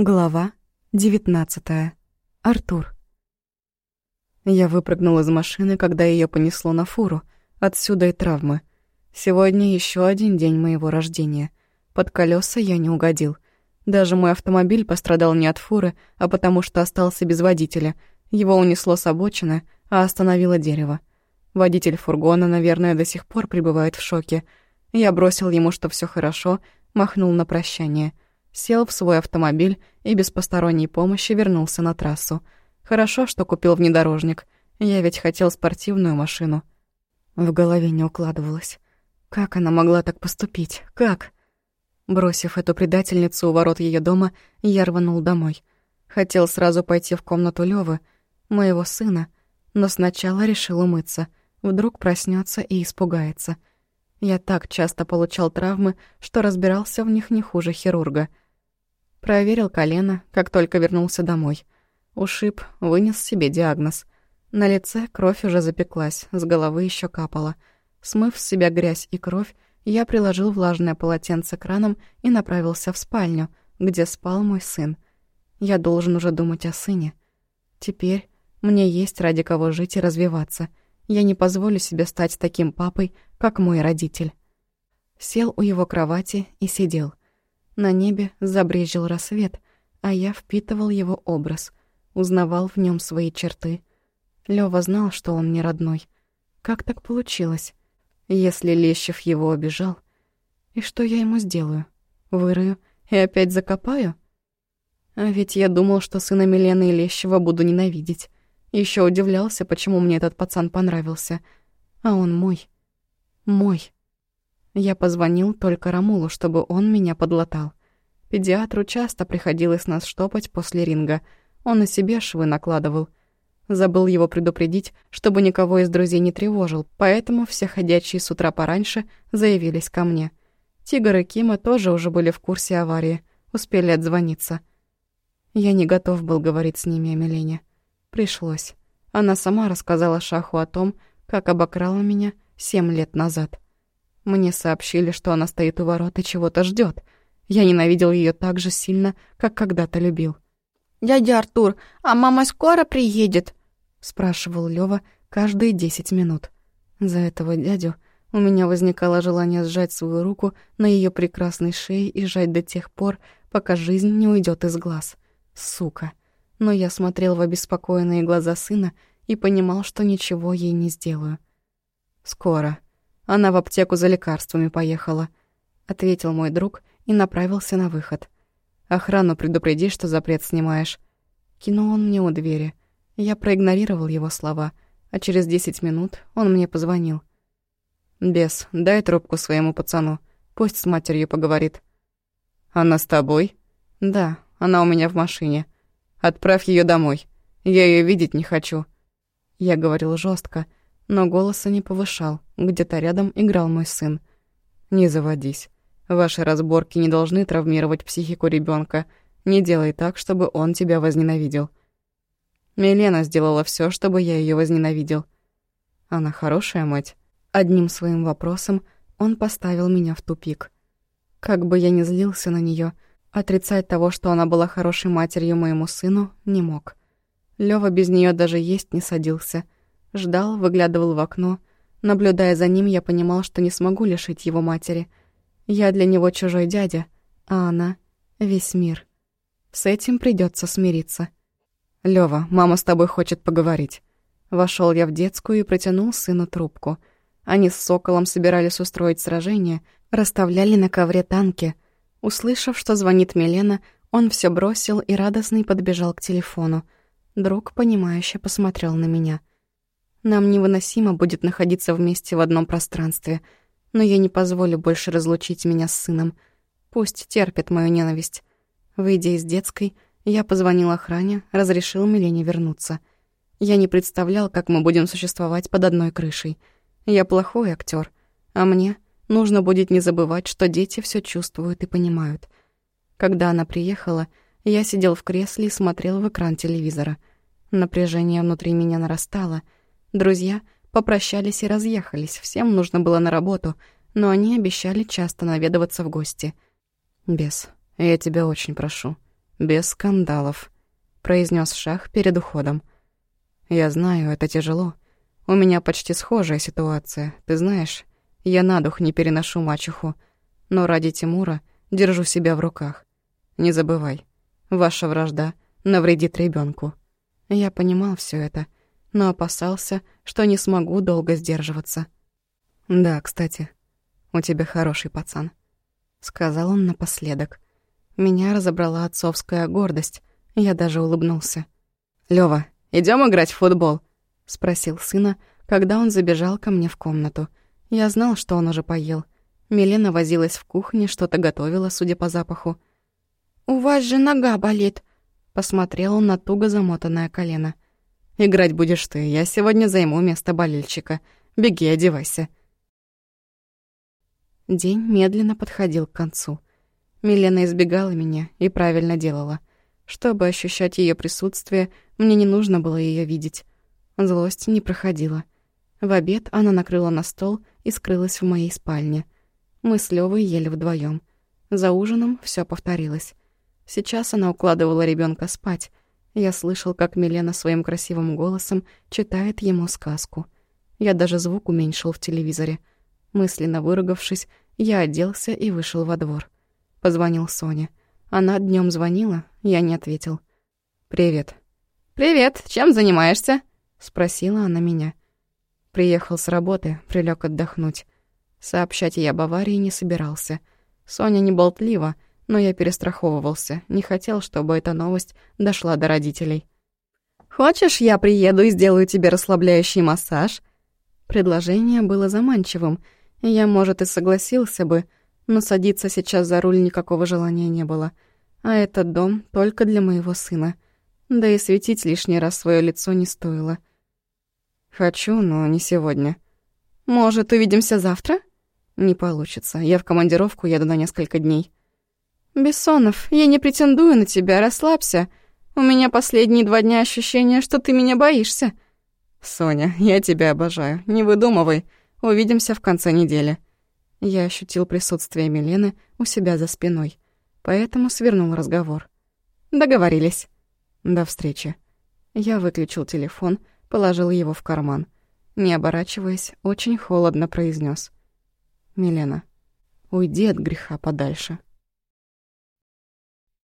Глава 19. Артур. Я выпрыгнул из машины, когда ее понесло на фуру. Отсюда и травмы. Сегодня еще один день моего рождения. Под колеса я не угодил. Даже мой автомобиль пострадал не от фуры, а потому что остался без водителя. Его унесло с обочины, а остановило дерево. Водитель фургона, наверное, до сих пор пребывает в шоке. Я бросил ему, что все хорошо, махнул на прощание — сел в свой автомобиль и без посторонней помощи вернулся на трассу. Хорошо, что купил внедорожник. Я ведь хотел спортивную машину. В голове не укладывалось. Как она могла так поступить? Как? Бросив эту предательницу у ворот ее дома, я рванул домой. Хотел сразу пойти в комнату Лёвы, моего сына, но сначала решил умыться. Вдруг проснется и испугается. Я так часто получал травмы, что разбирался в них не хуже хирурга — Проверил колено, как только вернулся домой. Ушиб, вынес себе диагноз. На лице кровь уже запеклась, с головы еще капала. Смыв с себя грязь и кровь, я приложил влажное полотенце краном и направился в спальню, где спал мой сын. Я должен уже думать о сыне. Теперь мне есть ради кого жить и развиваться. Я не позволю себе стать таким папой, как мой родитель. Сел у его кровати и сидел. На небе забрежил рассвет, а я впитывал его образ, узнавал в нем свои черты. Лёва знал, что он не родной. Как так получилось? Если Лещев его обижал, и что я ему сделаю? Вырою и опять закопаю? А ведь я думал, что сына Милены и Лещева буду ненавидеть. Еще удивлялся, почему мне этот пацан понравился. А он мой. Мой. Я позвонил только Рамулу, чтобы он меня подлатал. Педиатру часто приходилось нас штопать после ринга. Он и себе швы накладывал. Забыл его предупредить, чтобы никого из друзей не тревожил, поэтому все ходячие с утра пораньше заявились ко мне. Тигр и Кима тоже уже были в курсе аварии, успели отзвониться. Я не готов был говорить с ними о Милене. Пришлось. Она сама рассказала Шаху о том, как обокрала меня семь лет назад. Мне сообщили, что она стоит у ворот и чего-то ждет. Я ненавидел ее так же сильно, как когда-то любил. «Дядя Артур, а мама скоро приедет?» — спрашивал Лёва каждые десять минут. За этого дядю у меня возникало желание сжать свою руку на ее прекрасной шее и сжать до тех пор, пока жизнь не уйдет из глаз. Сука. Но я смотрел в обеспокоенные глаза сына и понимал, что ничего ей не сделаю. «Скоро», она в аптеку за лекарствами поехала», — ответил мой друг и направился на выход. «Охрану предупреди, что запрет снимаешь». Кинул он мне у двери. Я проигнорировал его слова, а через десять минут он мне позвонил. «Бес, дай трубку своему пацану, пусть с матерью поговорит». «Она с тобой?» «Да, она у меня в машине. Отправь ее домой. Я ее видеть не хочу». Я говорил жестко, но голоса не повышал. Где-то рядом играл мой сын. «Не заводись. Ваши разборки не должны травмировать психику ребенка. Не делай так, чтобы он тебя возненавидел». Милена сделала все, чтобы я ее возненавидел. Она хорошая мать. Одним своим вопросом он поставил меня в тупик. Как бы я ни злился на нее, отрицать того, что она была хорошей матерью моему сыну, не мог. Лёва без нее даже есть не садился — Ждал, выглядывал в окно. Наблюдая за ним, я понимал, что не смогу лишить его матери. Я для него чужой дядя, а она — весь мир. С этим придется смириться. «Лёва, мама с тобой хочет поговорить». Вошел я в детскую и протянул сыну трубку. Они с Соколом собирались устроить сражение, расставляли на ковре танки. Услышав, что звонит Милена, он все бросил и радостный подбежал к телефону. Друг, понимающе посмотрел на меня. Нам невыносимо будет находиться вместе в одном пространстве, но я не позволю больше разлучить меня с сыном. Пусть терпит мою ненависть. Выйдя из детской, я позвонил охране, разрешил Милене вернуться. Я не представлял, как мы будем существовать под одной крышей. Я плохой актер, а мне нужно будет не забывать, что дети все чувствуют и понимают. Когда она приехала, я сидел в кресле и смотрел в экран телевизора. Напряжение внутри меня нарастало — Друзья попрощались и разъехались, всем нужно было на работу, но они обещали часто наведываться в гости. «Бес, я тебя очень прошу, без скандалов», — произнес Шах перед уходом. «Я знаю, это тяжело. У меня почти схожая ситуация, ты знаешь. Я на дух не переношу мачеху, но ради Тимура держу себя в руках. Не забывай, ваша вражда навредит ребенку. Я понимал все это, но опасался, что не смогу долго сдерживаться. «Да, кстати, у тебя хороший пацан», — сказал он напоследок. Меня разобрала отцовская гордость, я даже улыбнулся. «Лёва, идём играть в футбол?» — спросил сына, когда он забежал ко мне в комнату. Я знал, что он уже поел. Милена возилась в кухне, что-то готовила, судя по запаху. «У вас же нога болит», — посмотрел он на туго замотанное колено. «Играть будешь ты, я сегодня займу место болельщика. Беги, одевайся». День медленно подходил к концу. Милена избегала меня и правильно делала. Чтобы ощущать ее присутствие, мне не нужно было ее видеть. Злость не проходила. В обед она накрыла на стол и скрылась в моей спальне. Мы с Левой ели вдвоем. За ужином все повторилось. Сейчас она укладывала ребенка спать. Я слышал, как Милена своим красивым голосом читает ему сказку. Я даже звук уменьшил в телевизоре. Мысленно выругавшись, я оделся и вышел во двор. Позвонил Соня. Она днем звонила, я не ответил. «Привет». «Привет, чем занимаешься?» — спросила она меня. Приехал с работы, прилег отдохнуть. Сообщать я об аварии не собирался. Соня не болтлива, но я перестраховывался, не хотел, чтобы эта новость дошла до родителей. «Хочешь, я приеду и сделаю тебе расслабляющий массаж?» Предложение было заманчивым, я, может, и согласился бы, но садиться сейчас за руль никакого желания не было. А этот дом только для моего сына. Да и светить лишний раз свое лицо не стоило. Хочу, но не сегодня. Может, увидимся завтра? Не получится. Я в командировку еду на несколько дней. Бессонов, я не претендую на тебя, расслабься. У меня последние два дня ощущение, что ты меня боишься. Соня, я тебя обожаю. Не выдумывай. Увидимся в конце недели. Я ощутил присутствие Милены у себя за спиной, поэтому свернул разговор. Договорились. До встречи. Я выключил телефон, положил его в карман. Не оборачиваясь, очень холодно произнес: «Милена, уйди от греха подальше».